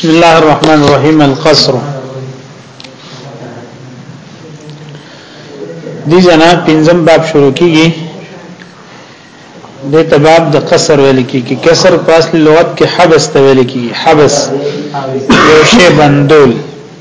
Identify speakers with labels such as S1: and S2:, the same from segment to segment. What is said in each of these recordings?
S1: بسم الله الرحمن الرحيم القصر دي جنا پنځم باب شروع کیږي د تباب د قصر ویل کیږي کسر په اصل لغت کې حبس ته ویل کیږي حبس یو شی بندول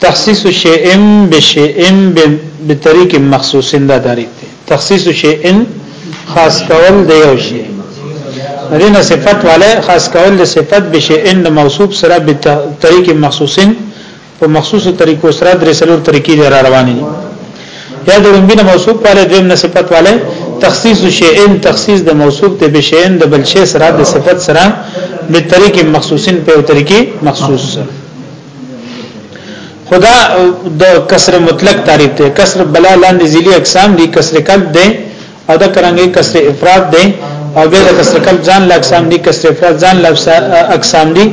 S1: تخصیص شیء بشیء بطریق مخصوص دا تعریف دی تخصیص شیء خاص کول د یو شی دینه صفت والے خاص کول د صفت بشیء د موصوف سره بطریق مخصوص په مخصوصو طریقو سره درې څلور طریقې را روانې دي یا د لومبینه موصوف والے دویم نه صفت والے تخصیص شیء تخصیص د موصوف ته بشیء د بل شی سره د صفت سره بطریق مخصوص په طریقې مخصوص سره خدا د کسر مطلق تعریف دی کسر بلا لاندې ذیلی اقسام دي کسر کلب دی او دا کرانګي کسر افراد دی او بیا د کسر کلب ځان لا اقسام دي کسر افراد ځان لا اقسام دي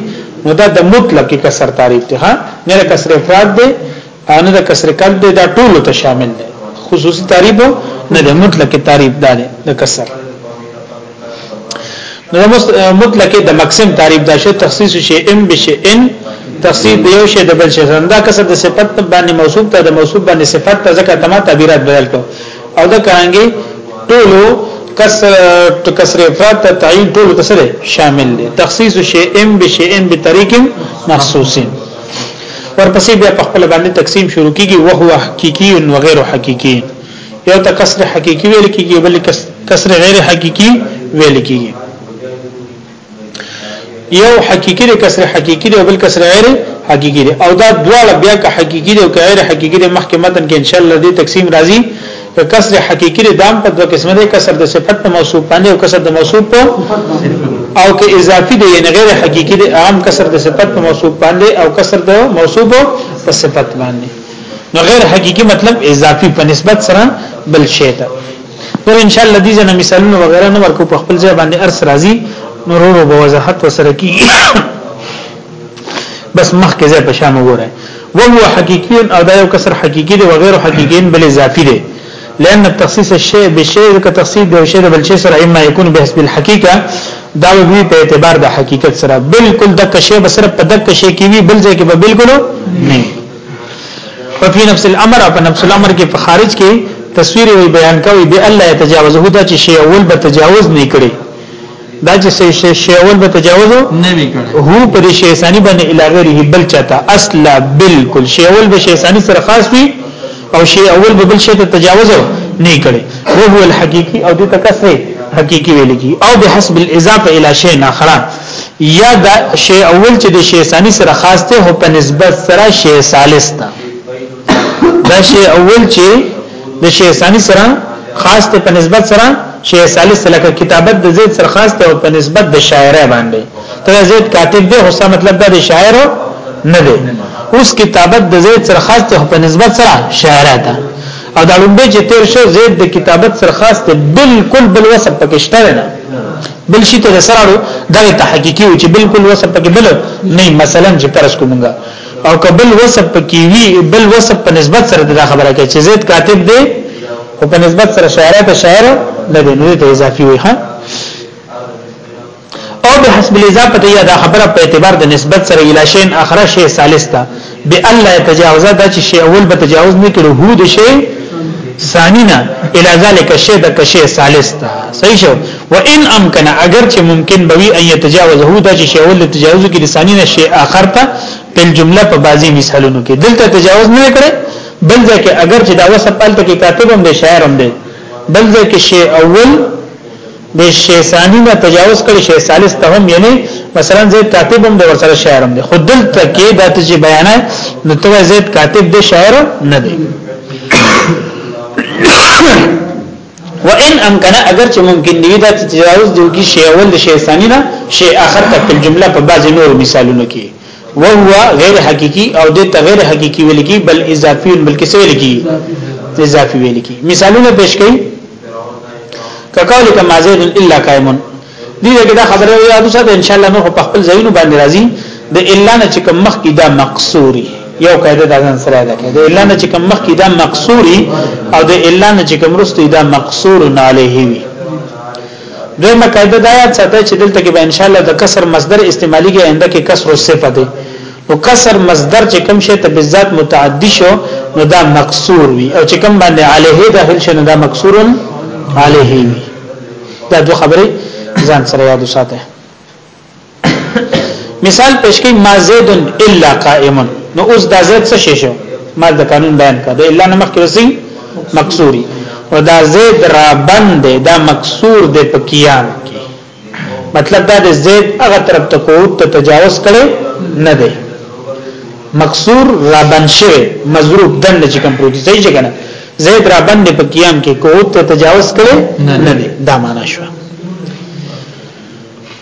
S1: نو دا د مطلق کسر تعریف دی ها نه کسر افراد دی او نه د کسر کلب دی دا ټول ته شامل دی خصوصي تعریف نه د مطلق تعریف دی د کسر نو مطلق د مقسم تعریف دا شی تخصیص شی ام بشی ان تخصیص د یو شی د بل شی زنده کسب د صفت باندې موصوف ته د موصوف باندې صفت ته ځکه تمه تعبیرات بدل کو او دا کانګي ټولو کسر کسر افراد ته تعین ټول کسر شامل دي تخصیص شی ام بشی ان بطریق مخصوصین ورپسې بیا په خپل باندې تقسیم شروع کیږي وهو حقيقي او غیر حقيقي یو ته کسر حقيقي ویل کیږي بل کسر غیر حقيقي ویل کیږي یو حقيقي دی کسر حقيقي دی بل کسر غیر حقيقي دی او دا دواړه بیا که حقيقي دی او که غیر حقيقي دی مخکې متن کې ان شاء الله دې تقسیم راځي که کسر حقيقي دی دام په دوه قسمه دی کسر د صفت په موصوف باندې او کسر د موصوف په او که اضافي دی یعنی غیر حقيقي دی عام کسر د صفت په موصوف باندې او کسر د موصوف په صفت باندې نو غیر حقيقي مطلب اضافي په نسبت سره بل شی ته نور ان شاء الله دې جن مثالونه وغیرہ نو ورکو په خپل ځای باندې ارس راځي نورو به وضاحت وسره کی بس مخ کې ځای په شان وګوره وهو حقيقي او دا یو کسر حقيقي دی وغیر حقيقي بل اضافي دی لأن التخصيص الشيء بالشيء كتخصيص د شی د بل شی سره اما يكون بحسب الحقيقه دا وی په اعتبار د حقیقت سره بالکل د کشه بسره په د کشه کې وی بل ځای کې به بالکل نه په فی نفس الامر او په نفس الامر کې په خارج کې تصویر وی بیان کوي به الله تجاوزه دا چې شی اول به تجاوز نه کړي دا چې شی شی اول به تجاوز
S2: نه وی کړي
S1: هو پر شی ثانی باندې الاغری بل چاته اصلا بالکل شی اول به شی ثانی سره خاص وي او شی اول به بل شی ته تجاوز نه کړي هو هو الحقيقي او دې تکسه حقيقي ویل کی او بحسب الاضافه الى شی اخر یا دا شی اول چې د شی ثانی سره خاص ته هو په نسبت سره شی ثالث ته دا شی اول چې د شی ثانی سره خاص ته په نسبت سره شی ثالث لکه کتابت د زید سره خاص ته او په نسبت د شاعر باندې ته زید کاتب دی خو مطلب دا د شاعر نه دی اوس کتابت د زید سره خاص ته په نسبت سره شاعر ده او دا لومبه چې تیر شو زید د کتابت سره خاص ته بالکل بل وسب پکشته نه بل شي ته سره دغه ته حقيقي و چې بالکل وسب پکې بل نه مثلا چې پرس کومګه او کبل وسب پکې وی بل وسب په نسبت سره دا خبره کوي چې زید کاتب دی او په نسبت سره شاعر ته شاعر نه دی نو ته اضافي وي ها او به حسب الاضافه یا دا خبره په اعتبار د نسبت سره الی شین اخره شی ثالث تا به الله تجاوزا دا چې شی اول به تجاوز نه کړو هو د شی ثانینا الى ذلك شی د کشی ثالث تا صحیح شو وان امکن اگر چې ممکن بوي ان يتجاوز هو دا چې شی اول تجاوز کې د ثانینا شی اخر ته په جمله په بعضي مثالونو کې دلته تجاوز نه کړي بل ځکه اگر چې دا وسه پالته کې کاتب هم دی شاعر هم دی بل ځکه شی اول د شی ثانی نه تجاوز کړي شی ثالث ته هم یعنی مثلا زید کاتب هم د ورسره شاعر هم دی خود دلته کې د تجې بیان نو ته زید کاتب د شاعر نه دی وان امکن اگر چې ممکن دی دا تجاوز دی کی شی اول د شی ثانی نه شی اخر تک جمله په بعض نور مثالونو کې وهو غیر حقيقي او د تغیر حقيقي ویل کی بل اضافي بلکې څه ویل کی اضافي ویل کی مثالونه پیش کړي کقول کما زید الا قائم دې دغه دا خبره یادو ساته ان شاء الله نو په خپل ځایونو باندې راځي د الا نه چې کوم مخ کی دا مقصوري یو قاعده د ځان سره ده کې د الا نه چې کوم مخ کی دا مقصوري او د الا نه چې کوم رستي دا مقصور علیه وي دویمه قاعده دا یاد ساته چې دلته کې به ان شاء الله د کسر مصدر استعمالي کې آینده کې کسر صفه دی نو کسر مصدر چې کوم شی ته بالذات متعدی شو نو دا مکسور وي او چې کوم باندې علیه داخل شنه دا مکسور علیه وي دا دوه خبرې ځان سره یاد وساته مثال پیش کړي ما زید الا قائم نو اوس دا زید څه شي شو ما د قانون بیان کړ د الا نمخ کې وسی مکسوري او دا زید را بند دا مکسور دی په قیام کې مطلب دا د زید هغه طرف ته کوت ته تجاوز کړي نه دی مکسور را بند شوی مضروب دند چې کوم پروتي صحیح څنګه زید را بند په قیام کې کوت ته تجاوز کړي نه دی دا معنا شو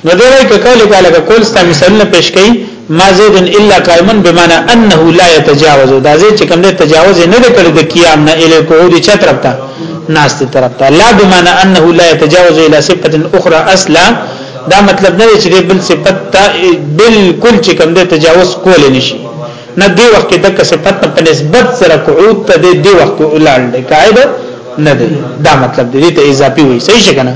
S1: نو دی وایي که قول کاله که قول ستا مثالونه پیش کړي ما زید الا قائما بمعنى انه لا يتجاوز دا زید چې کوم دی تجاوز نه کړي د قیام نه اله قعود چا طرف ته ناس ته طرف ته لا بمعنى انه لا يتجاوز الى صفه اخرى اصلا دا مطلب نه چې بل صفت ته بالکل چې کوم دی تجاوز کول نشي نه دی وخت کې دغه صفت په نسبت سره قعود ته دی وخت ولال دی قاعده نه دی دا مطلب دی ته اضافي وي صحیح څنګه نه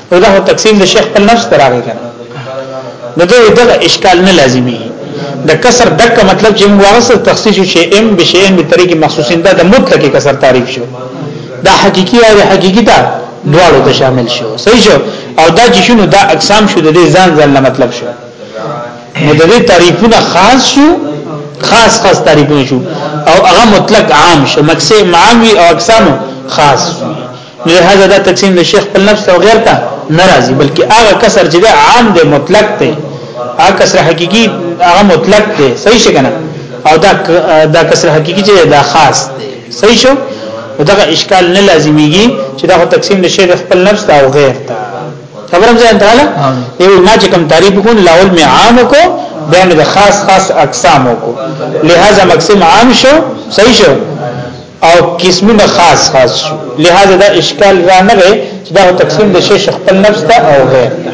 S1: او دا تقسیم د شیخ په نفس ته راغی کنه نو دا دغه اشکال نه لازمی د کسر دک مطلب چې موږ واسه تخصیص شي ام بشین به طریق مخصوصین دا د مطلق کسر تعریف شو دا حقيقي او حقيقي دا دواړو ته شامل شو صحیح شو او دا چې شنو دا اقسام شو د دې ځان ځان مطلب شو نو د دې تعریفونه خاص شو خاص خاص تعریفونه شو او هغه مطلق عام شو مکسه عام او اقسام خاص شو لہذا دا تقسیم د شیخ خپل نفس او غیر ته ناراضي بلکې هغه کسر چې دا عام دی مطلق دی هغه کسر حقيقي هغه مطلق دی صحیح شګنه او دا دا کسر حقيقي چې دا خاص دی صحیح شو دا اشکال نه لازميږي چې دا تقسیم د شیخ خپل نفس او غیر ته خبرم ځان تعالی یو ما چې کوم تعریف کو لاول می عام کو بیا د خاص خاص اقسام کو لہذا مقسم عام شو صحیح شو او قسمونه خاص خاص شو لہذا دا اشکال را نه غي چې دا تقسیم د شیش خپل نفس ته او غیر ته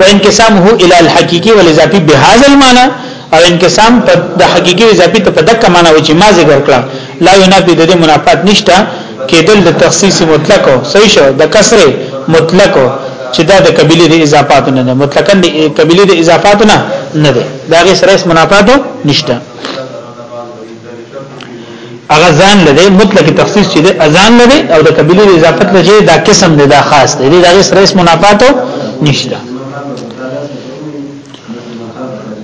S1: وانقسامه الى الحقيقي والاضافي بهذا المعنى او انقسام په د حقيقي اضافي ته په دک معنی و چې ما ذکر کړم لا ينافي د دې منافات نشته کېدل د تخصیص مطلق او صحیح شو د کسر مطلق چې دا د قبيله د اضافات نه مطلقاً د قبيله د اضافات نه نه ده دا غي سره منافات نشته هغه ځان لدی مطلق تخصیص چې اذان لدی او د قبیله اضافت لږه دا قسم دی دا خاص دی دا غي سره اسم منافاتو نشته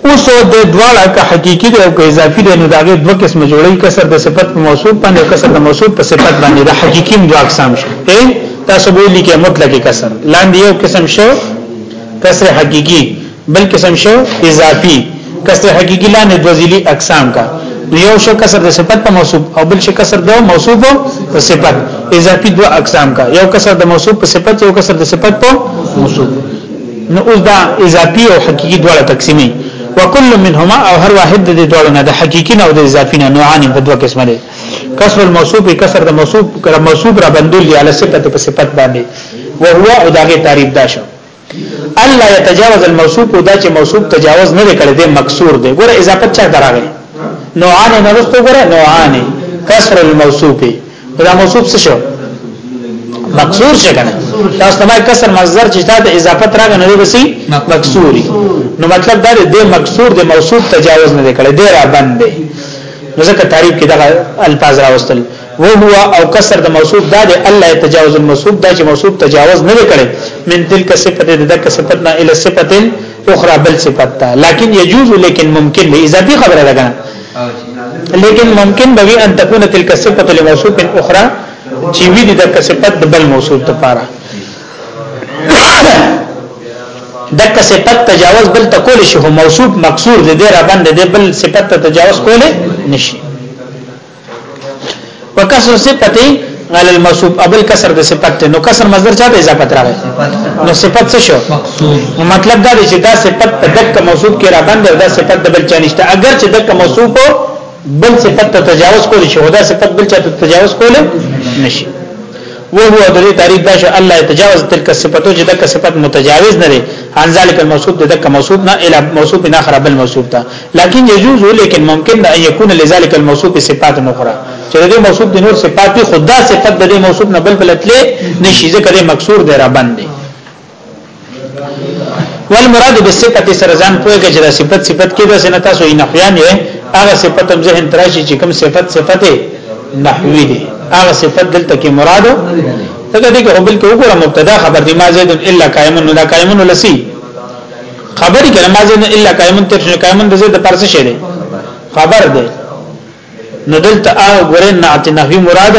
S1: اوس د دواړه که حقيقي دی او که اضافي دی نو دا غي دوه قسم جوړي کسر د صفت په موصوف باندې او کسر د موصوف په صفت باندې دا حقيقي دوه اقسام شو اے تاسو ویلي کې مطلق کسر لاندې یو قسم شو کسر حقيقي بل قسم شو اضافي کسر حقيقي لاندې د ذیلی اقسام کا یو شو کسر د صفت په موصوف او بل شو کسر د موصوف په صفت اضافي دوه اقسام کا یو کسر د موصوف په صفت یو کسر د صفت په موصوف نو اوس دا اضافي او حقيقي دواړه تقسیمي وکل منهما او هر واحد د دواړو نه د حقيقي نه او د اضافي نه نوعان په دوه قسمه دي کسر الموصوف کسر د موصوف کړه موصوف را بندول دي علي صفت په صفت باندې وهو او داغه تعریف دا شو الله يتجاوز الموصوف دا چې موصوف تجاوز نه کړي دی مکسور دی ګوره اضافه چا دراغه نوعان نه رسته ګوره نوعان کسر الموصوف دا موصوف څه شو مکسور شي کنه تاسو ته کسر مصدر چې تا د اضافه راغ نه وسی مکسوري نو مطلب دا دی مکسور دی موصوف تجاوز نه کړي دی را باندې ځکه تعریف کې دغه الفاظ راوستل وهو او کسر د موصوف دا دی الله يتجاوز الموصوف دا چې موصوف تجاوز نه کړي من تلک صفت د دک صفت نه اله صفت اخرى بل صفت تا لكن يجوز لكن ممكن به اضافي خبره ده کنه لیکن ممکن به ان تكون تلک صفت لموصوف اخرى چې وی د دک صفت د بل موصوف لپاره دک صفت تجاوز بل تکول شي هو موصوف مقصور دې را باندې بل صفت تجاوز کوله نشي وکسر صفته علی الموصوف ابل کسر د صفت ته نو کسر مصدر چا ته اضافه راغی نو صفت څه شو نو مطلب دا دی چې دا صفت په دک موصوف کې را باندې دا صفت د بل چا نشته اگر چې دک موصوف بل صفت ته تجاوز کول شي خدا صفت بل چا ته تجاوز کول نشي وو هو د دې تعریف دا چې الله تجاوز تلک صفاتو چې دک صفت متجاوز نه لري ان ذالک الموصوف دک موصوف نه اله موصوف نه خراب الموصوف ته لكن يجوز لكن ممكن ده ان يكون لذلك الموصوف صفات اخرى چې د موصوف د نور صفات دي خدا صفت د موصوف نه بل بلتلې نشي ځکه د مکسور دی را باندې والمراد بالصفه سره ځان پوهه کې چې صفت صفت کې ده سنتا سو نه خیان یې هغه صفت هم ذهن تراشي چې کوم صفت صفت نحوی دي هغه صفت دلته کې مراد څنګه دې کې هو بل کې وګوره مبتدا خبر دي ما زید الا قائمن لا قائمن لسی خبري کړه ما زید الا قائمن تر شنو قائمن د زید پر څه شه دی خبر دی نو دلته هغه غره نعت نحوی مراد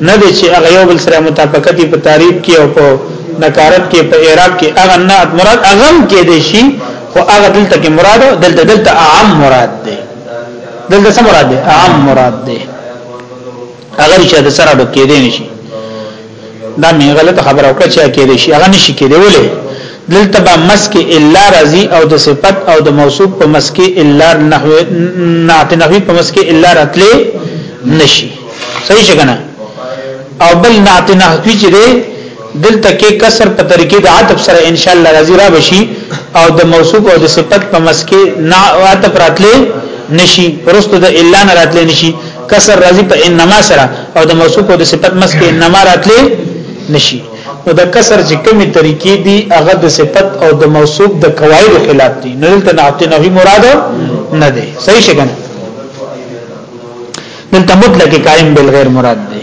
S1: نه دی چې هغه یو بل سره مطابقت په تعریف کې او په نکارت کې په اعراب کې هغه نعت مراد هغه کې دی شي خو هغه دلته کې مراد دلته دلته عام مراد دی دلته څه مراد دی عام مراد دی هغه چې د سره ډو کېدې نشي دا مې غلط خبره وکړه چې کېدې شي هغه نشي کېدې ولې دلته به مسک الا راضي او د صفت او د موصوف په مسک الا نحو نعت نحوی په مسک الا راتلې نشي صحیح څنګه او بل نعت نحوی چې دلته کې کسر په طریقې د عطف سره ان شاء الله راضی را بشي او د موصوف او د صفت په مسکه نه عطف راتلې نشي پرستو د الا نه راتلې نشي کسر راضی په انما سره او د موصوف او د صفت مسکه انما راتلې نشي نو د کسر چې کومې طریقې دي هغه د صفت او د موصوف د قواعد خلاف دي نو دلته نه عطف نه مراد نه دی صحیح شګنه دلته مطلق قائم بالغیر مراد دی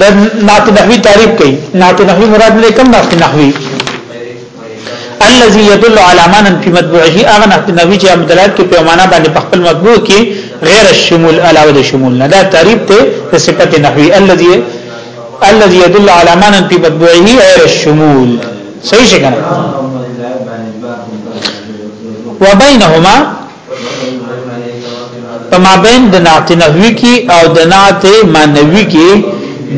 S1: د نعت نحوی تعریف کوي نعت نحوی مراد نه کوم نعت نحوی الذي يدل على معنى في متبوعه اغه نعت نحوی چې مدلالت کوي په معنا باندې په خپل متبوع کې غیر الشمول علاوه د شمول نه دا تعریف ته د صفت نحوی الذي الذي يدل على معنى في متبوعه غیر الشمول صحیح څنګه وبينهما په مابین د نعت نحوی کی او د نعت معنوی کی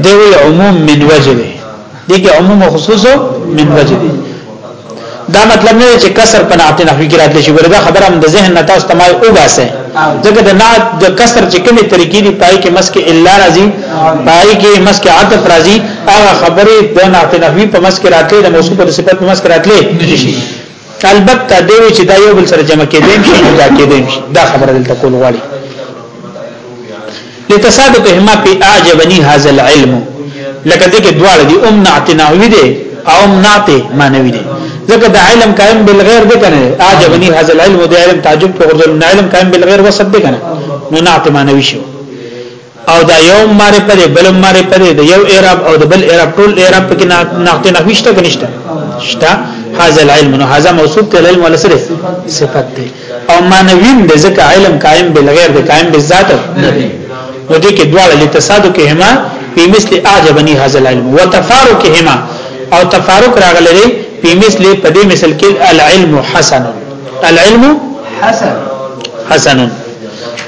S1: دوی عموم من وجه دی دغه عموم خصوص من وجه دی دا مطلب نه چې کسر په نعت نحوی کې راتلی شي وردا خبره هم د ذهن نه تاسو تمای او باسه ځکه د نعت د کسر چې کومه طریقې دی پای کې مسکه الا راضی پای کې مسکه عطف راضی هغه خبره د نعت نحوی په مسکه راتلی د موصوف په صفت په مسکه راتلی نشي البته دی وی چې دا یو بل سره جمع کېدای شي نو دا کېدای شي دا خبره دلته کول غواړي لتصادقهما فی اعجبنی هذا العلم لکه دې کې دواړه دي ام نعتناوی دي او ام نعت مانوی دي ځکه د علم قائم بالغیر دي کنه اعجبنی هذا العلم د علم تعجب په غرض علم قائم بالغیر وسب دي کنه نو نعت مانوی شو او دا یو معرفه دی بل معرفه دی د یو اعراب او د بل اعراب ټول اعراب پکې نقطه نحویشته کنيشته شته هاذا العلم نو هاذا موصوف ته علم ولا سره صفت دی او معنوی د ځکه علم قائم بل غیر دی قائم بالذات نه دی نو دې کې دواړه لتصادقهما په مثل اعجبني هاذا العلم وتفارقهما او تفارق راغلي په مثل په دې مثل کې العلم حسن العلم
S2: حسن
S1: حسن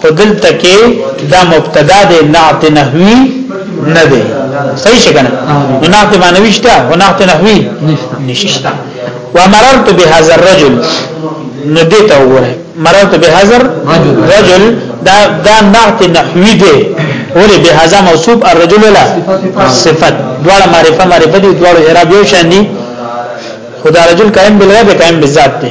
S1: خودل تکي دا مبتدا ده نعت نحوی نه ده صحیح شګنه نو نعت معنوي شته او نعت نحوی نشته ومررت بهذا الرجل نو دې ته وره مررت بهذا الرجل دا دا نعت نحوی ده ولې بهذا موصوف الرجل لا صفت دواړه معرفه معرفه دي دواړه اعراب یو شان دي خدای رجل قائم بالغیب قائم بالذات ده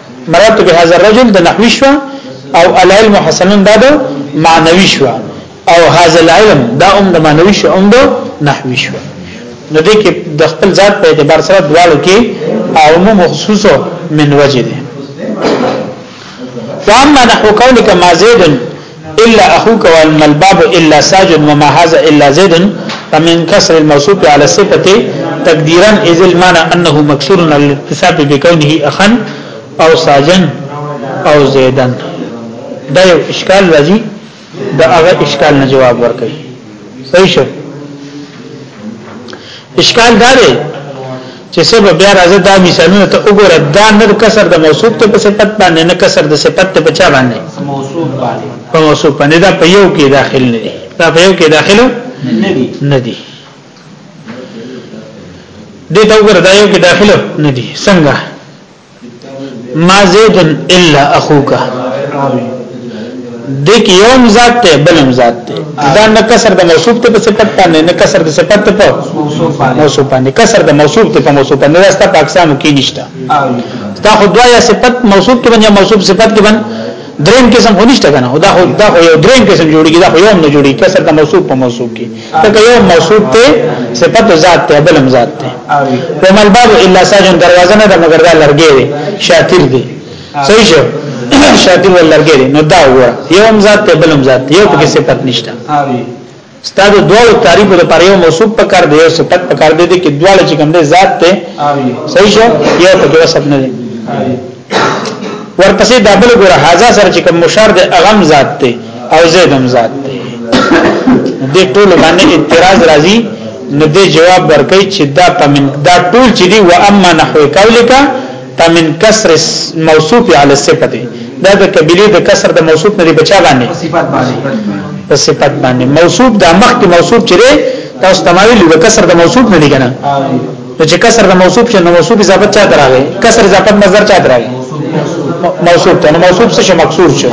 S1: مرات به هذا الرجل د نحوی شو او العلم حسن دا د معنوي شو او هذا العلم دا هم د معنوي شو هم د نحوی شو نو دې کې د خپل ذات په اعتبار سره دواړو کې عموم خصوص من وجه دي فاما نحو قولك ما زيد الا اخوك وان الباب الا ساج وما هذا الا زيد فمن كسر الموصوف على صفته تقديرا اذ المعنى انه مكسور على الاتصاف بكونه اخا او ساجا او زيدا دا یو اشکال راځي دا هغه اشکال نه جواب ورکړي صحیح شو اشکال دا دی چې څه به بیا راځه دا مثالونه ته وګوره دا نه کسر د موصوف ته په صفت باندې نه کسر د صفت ته په چا باندې
S2: موصوف باندې
S1: په موصوف باندې دا په یو کې داخل نه دي دا په یو کې داخل
S2: نه دي
S1: نه دي دې دا وګوره دا یو کې داخل نه دي څنګه ما زید الا اخوک دیک یوم ذات ته بلم ذات ته دا نه کسر د موصوف ته په صفت باندې نه کسر د صفت ته په
S2: موصوف باندې
S1: کسر د موصوف ته په موصوف باندې راستا پاکستان کې نشته دا خو دوایا صفت موصوف کې باندې موصوف صفت کې باندې دریم قسم خو نشته کنه دا خو دا خو یو دریم قسم جوړیږي دا خو یو نه جوړیږي کسر د موصوف په موصوف کې دا یو موصوف ته صفت ذات ته بلم ذات ته ومل باب الا ساجن دروازه نه د مگر دا لرګي دی شاطر دی صحیح شو شاطر ولرګي دی نو دا وره یو هم ذات ته بلم ذات یو پکې صفت نشته ستا د دواړو تعریفو لپاره یو موصوف پکار دی یو صفت پکار دی چې دواړه چې کوم دی ذات ته صحیح شو یو په کې وسب نه دی ورپسې دا بل ګره هاذا سره چې کوم مشار دی اغم ذات ته او زید هم ذات ته د ټول باندې اعتراض راځي نو دې جواب ورکړي چې دا پمن دا ټول چې دی و اما نحو قولک تا من کسر موصوف علی صفت دا د قبیله د کسر د موصوف نه دی بچا باندې
S2: صفات باندې
S1: په صفات باندې موصوف د مخ کې موصوف چره تاسو تمایل د کسر د موصوف نه دی کنه نو چې کسر د موصوف شنه نو موصوف اضافه چا دراغه کسر اضافه مصدر چا دراغه موصوف ته نو موصوف څه مکسور شو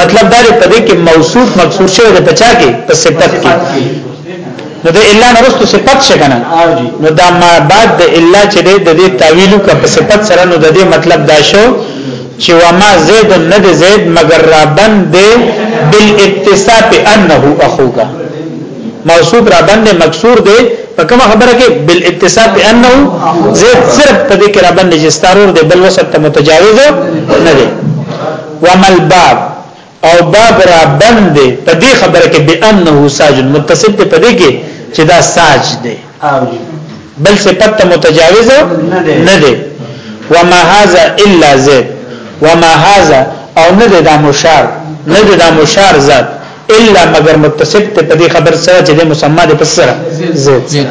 S1: مطلب دا دی په دې کې موصوف مکسور شوی د بچا کې په صفت کې نو د الا نرستو صفت شګنه نو دا ما بعد د الا چې د دې تعویلو کا په صفت سره نو د دې مطلب دا شو چې وما زید نه د زید مگر را بند بالاتصاف انه اخوک موصوف را بند مکسور دی په کوم خبره کې بالاتصاف انه زید صرف په دې کې را بند چې ستارور دی بل وسط ته متجاوز نه دی ومل باب او باب را بند دی په دې خبره کې بانه ساجد متصل دی په دې کې چې دا ساج دی بل صفت متجاوز نه دی وما هذا الا زید وما هذا او نه دی دا مشار نه دی دا مشار ذات الا مگر متصل ته په دې خبر سره چې د مسما د پسر زید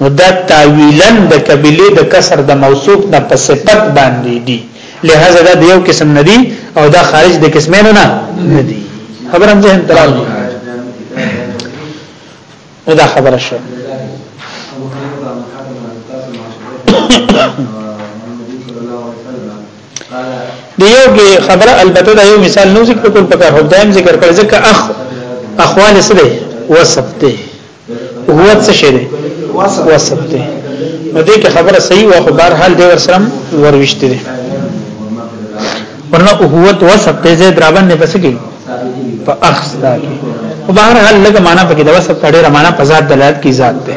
S1: نو دا تعویلن د کبیله د کسر د موصوف نه په صفت باندې دی لهذا دا د یو قسم ندی او دا خارج د قسمینو نه ندی خبرم ذهن تلال نو دا خبره شو دیو کې خبره البته دا یو مثال نو ذکر کول پکار هو دایم ذکر کړ ځکه اخ اخوال سره وصف دی هو څه شي دی وصف دی نو دې کې خبره صحیح وه خو بهر حال دې ورسره ورويشت دي ورنه قوت وصف ته زید رابن نه پس کی په اخص دا کی او بهر حال لګ معنا پکې د وصف په ډیره معنا په ذات دلالت کی ذات ده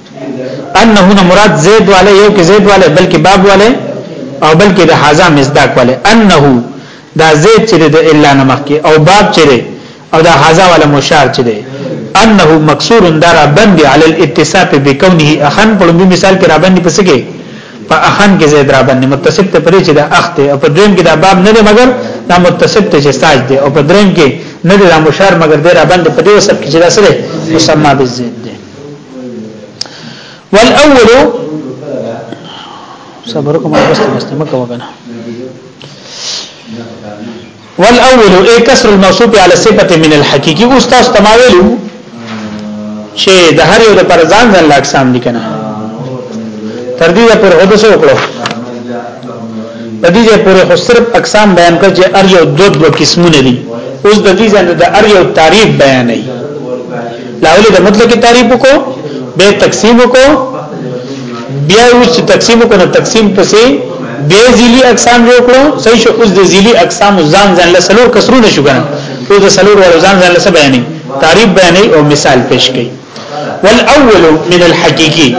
S1: انه نه مراد زید والے یو کې زید والے بلکې باب والے او بلکې د حاضر مصداق والے انه دا زید چې د الا نمخ کې او باب چې دی او دا حاضر والا مشار چې دی انه مکسور دار بند علی الاتصاف بكونه اخن په لومبي مثال کې را باندې پس کې په اخن کې زید را باندې متصف ته پرې چې دا اخت او په دریم کې دا باب نه دی مګر دا متصف ته چې ساج دی او په دریم کې نه دی را مشار مګر دی را باندې په دې وسب کې چې دا سره مسمى بالزید والاول صبركم على بس بس مکه وګنه والاول اي كسر الموصوف على صفه من الحقيقي استاد تماویلو چې د هر یو د پر ځان ځان لاکسام دي کنه تر دې پر هدا سو کړو د دې پر خو صرف اقسام بیان کړ چې ار یو دو دو قسمونه دي اوس د دې ځان د ار یو تعریف بیانې لاولې د مطلق تعریف کو به تقسیم کو بیا اوس تقسیم کو نه تقسیم پسې به ذیلی اقسام جوړ کړو صحیح شو اوس د ذیلی اقسام ځان ځان له سلور کسرو نه شو کنه اوس د سلور ور ځان ځان له بیانې تعریف بیانې او مثال پیش کړي والاول من الحقيقي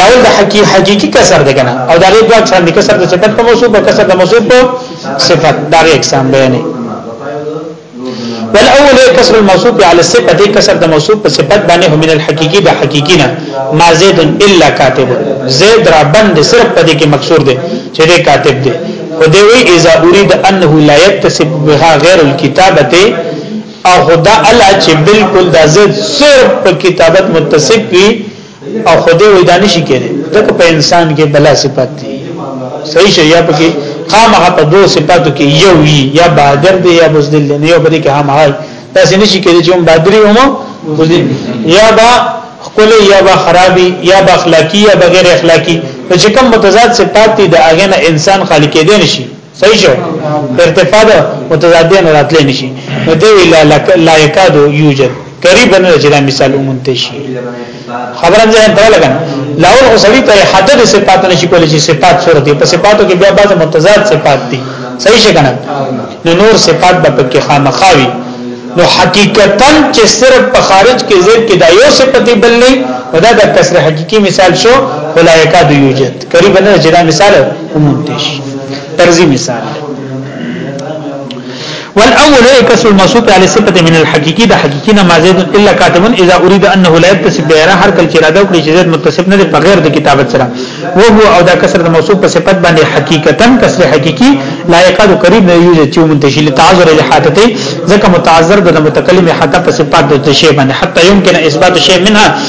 S1: لاول د حقيقي حقيقي کسر ده کنه او دا دوه اقسام دي کسر د صفت په موصوف او کسر د موصوف په صفت دا اقسام بیانې والاول کسر الموصوف على الصفه دې کسر د موصوف په صفت باندې هم من الحقيقي د حقيقي نه ما زيد الا كاتب زيد را بند صرف په دې کې مکسور دی چې دې کاتب دی خو دې وی اذا اريد انه لا يتصف بها غير الكتابه او خدا الله چې بالکل د زيد صرف په کتابت متصف وي او خدای وې دا نشي کېدی ځکه په انسان کې بلا صفات دي صحیح شي یا پکې خامخا په دوه صفاتو کې یو وي یا بادر دی یا بزدل نه یو بری کې هم هاي تاسو نشي کېدی چې هم بادری هم بزدل یا با خپل یا با خرابي یا با اخلاقی یا بغیر اخلاقی چې کوم متضاد صفات دي د اغه نه انسان خالق کېدی نشي صحیح شو ارتفاع د متضادین راتلې نشي نو دی لا لا یکادو یوجد قریب نه چې دا مثال ومنته شي خبره ځان ته لګنه لاول خو سړی ته حد د صفات نشي کولای چې صفات صورت په صفاتو کې بیا بعض متضاد صفات دي صحیح شګنه نو نور صفات به پکې خامخاوي نو حقیقتا چې صرف په خارج کې زید کې دا یو صفت بل نه ودا د کسر حقيقي مثال شو ولایکا د یوجد قریب نه چې دا مثال ومونته شي ترزی مثال والاول يكسر الموصوف على صفه من الحقيقي ده حقيقي نه ما زيد الا كاتب اذا اريد انه لا يتصف بغير هر کل چې راده کړی چې زید متصف نه دی په غیر د کتابت سره او هو او دا کسر د موصوف په صفت باندې حقیقتا کسر حقيقي لا يقاد قريب نه یوجد چې منتشل تعذر له حاتته ځکه متعذر د متکلم حتی په صفات د شی باندې حتی يمكن اثبات شی منها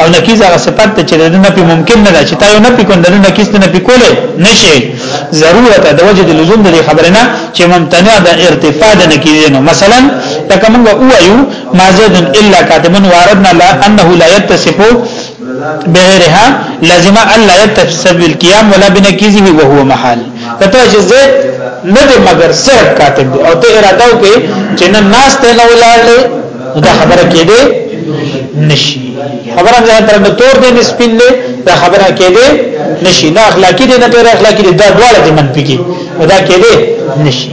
S1: او نکیز هغه صفت ته چې د نه په ممکن نه ده چې تا یو نه پکون د نه کیست نه پکول نشي ضرورت د وجه د لزوم د خبره نه چې ممتنع د ارتفاع د نکیز نو مثلا لکه موږ وایو ما زید الا کاتمن واردنا لا انه لا يتصف بغیرها لازم الا يتصف بالقيام ولا بنکیزه وهو محال کته چې زید نه مگر صرف کاتب او ته اراده وکې چې نه ناس ته نه ولاړ دا خبره کې دي نشي خبره ده تر د تور دې نسبین دې دا خبره کې دي نشي نه اخلاقی دې نه تر اخلاقی دې دا ډول دې منفي کې دا کې دي نشي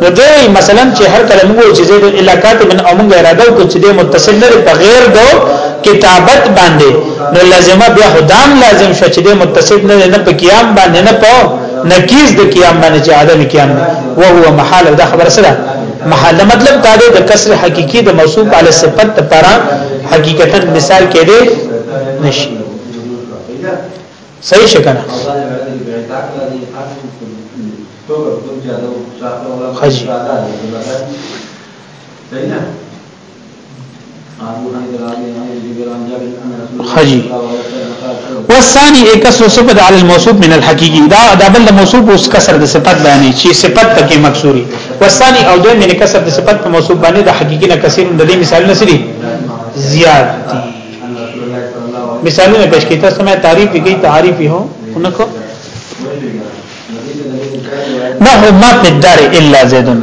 S1: نو دې مثلا چې هر کله موږ چې دې علاقات من او موږ اراده وکړو چې دې متصل نه په غیر دو کتابت باندې نو لازمه بیا خدام لازم شو چې دې متصل نه نه په قیام باندې نه په نکیز د قیام باندې چې عدم قیام وو محال دا خبره سره محل دا مطلب دا دی د کسر حقيقي د موصوف علی صفت لپاره حقیقتا مثال کې دی نشي صحیح شکنه خجی خجی والثاني اكسر صفت على الموصوف من الحقيقي دا دا بل موصوف اوس کسر د صفت باندې چې صفت پکې مکسوري والثاني او دوی من کسر د صفت په موصوف باندې د حقيقي نه کثیر د دې مثال نه سړي زیات دي مثالونه پېښ کیته سمه تعریف دي تعریف هو انکو نه هو ما په دار الا زیدون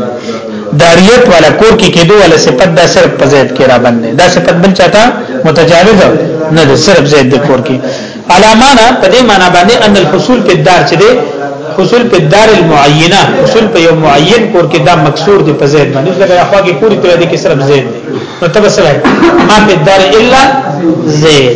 S1: داریت والا کور کې کېدو ولا صفت دا صرف په زید کې را باندې دا صفت بل چاته متجاوز نه ده صرف زید د کور کې علامانا په دې معنی باندې ان الحصول په دار چې ده حصول په دار المعینه حصول په یو معین کور کې دا مکسور دی په زید باندې لکه اخوا کې پوری تر دې کې صرف زید دی نو تبصره ما په دار الا زید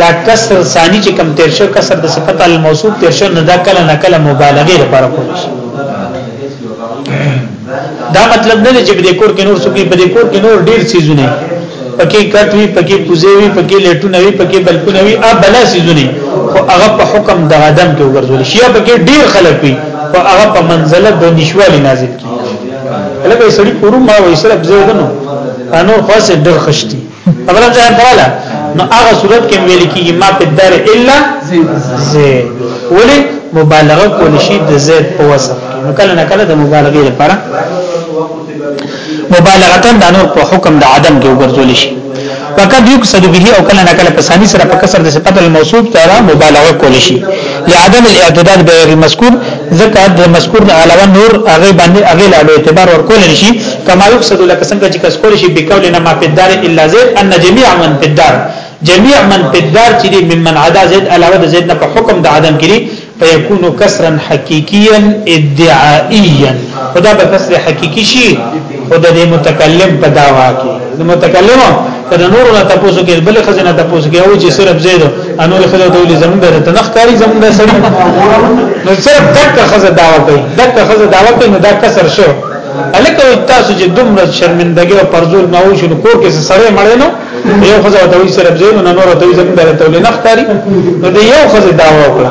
S1: دا کسر ثانی چې کم تیر شو کسر د صفت الموصوف تیر شو نه دا کله نه کله مبالغه لپاره کول شي دا مطلب نه چې په دې کور کې نور څوک په دې کور کې نور ډیر سيزونه پکې کټ وی پکې پوزې وی پکې لټونه وی پکې بلکونه وی ا بلا سيزونه خو هغه په حکم د عدم کې وګرځول شي پکې ډیر خلک وی او هغه په منزله د نشوالي نازل کیږي لکه سړی پرو ما وې سره بزیدنو انو خاصه ډیر خشتي خبره ځان دراله نو هغه صورت کې ویل کیږي ما په دار الا زید ولی مبالغه کول شي د زید په وصف نو کله نه کله د مبالغه لپاره مبالغه د نور په حکم د عدم کې وګرځول شي وقد يقصد به او کله نه کله په ثاني سره په کسر د صفت الموصوف تعالی مبالغه کول شي لعدم الاعتداد بغیر مذکور ځکه د مذکور نه علاوه نور هغه باندې هغه لا اعتبار ورکول نشي کما یقصد لکه څنګه چې کس کول شي بقول نه ما پدار الا زید ان جميع من پدار جميع من پدار چې دی ممن عدا زید علاوه د زید نه په حکم د عدم کړي فیکون کسرا حقیقیا ادعائیا خدا به کسر حقیقی شي خود دې متکلم په داوا کې د متکلم کله نور نه تاسو کې بل خزنه تاسو کې او چې صرف زید انور خزه دولي زمونږ د تنخکاری زمونږ سره نو صرف دک خزه داوا کوي دک خزه داوا کوي نو دا کسر شو الکه تاسو چې دومره شرمندګي او پرزول نه وو شنو کور کې سره مړ نو یو خزه دولي صرف زید نور دولي زمونږ د تولي نخکاری نو د یو خزه داوا وکړه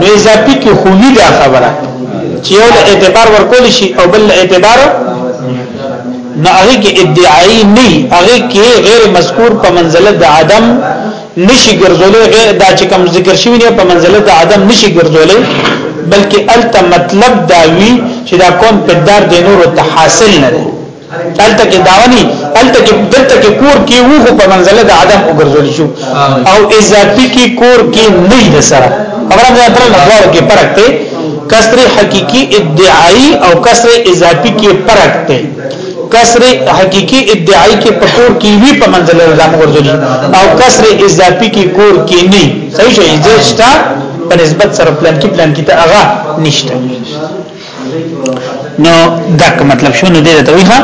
S1: نو اضافي کې خونی دا خبره چې یو له اعتبار ورکول شي او بل له اعتبار نه هغه کې ادعای نه هغه کې غیر مذکور په منزله د عدم نشي ګرځولې غیر دا چې کوم ذکر شوی نه په منزله د عدم نشي ګرځولې بلکې الته مطلب دا وی چې دا کون پدار د نور ته حاصل نه دلته کې داوني دلته کې دلته کې کور کې وو خو په منزله د عدم وګرځول شو او اضافي کې کور کې نه د سره خبره ده تر لغور کې فرق دی کسر حقيقي ادعای او کسر اضافي کې فرق دی کسر حقيقي ادعای کې په کور کې وی په منزله د عدم وګرځول او کسر اضافي کې کور کې نه صحیح شي ځکه په نسبت سره پلان کې پلان کې ته هغه نشته نو دا مطلب شو نو دې ته وی ها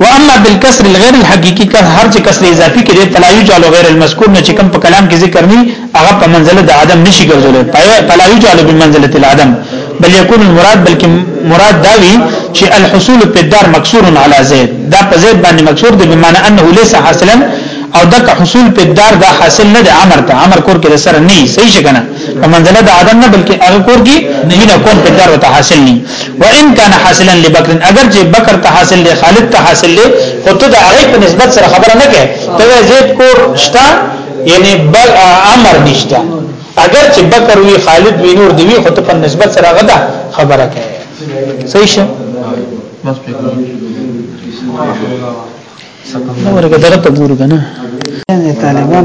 S1: واما بالکسر الغير الحقيقي که هر چې کسر اضافي کې دی فلا يجعل غير المذكور نه چې کوم په کلام کې ذکر نه هغه په منزله د عدم نشي ګرځول فلا يجعل بمنزله العدم بل يكون المراد بلکې مراد دا وی چې الحصول په دار مکسور علی زید دا په زید باندې مکسور دی بمعنی انه ليس حاصلا او دک حصول په دار دا حاصل نه دی امر ته امر کور کې سره نه صحیح شګنه منزله د عدم نه بلکې هغه کور کې نه کون په دار ته حاصل ني وان كان حاصلا لبکر اگر چې بکر ته حاصل دي خالد ته حاصل دي خو ته د هغه په نسبت سره خبره نه کوي ته زید کور شتا یعنی بل امر نشتا اگر چې بکر وی خالد وی نور دی خو ته په نسبت سره غدا خبره کوي صحیح شه
S3: بس په
S1: نو ورګه درته ګورګنه
S4: طالبان